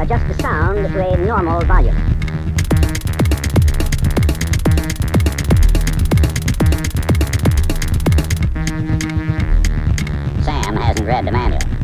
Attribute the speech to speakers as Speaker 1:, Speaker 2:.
Speaker 1: adjust the sound to a normal volume. Sam hasn't read the manual.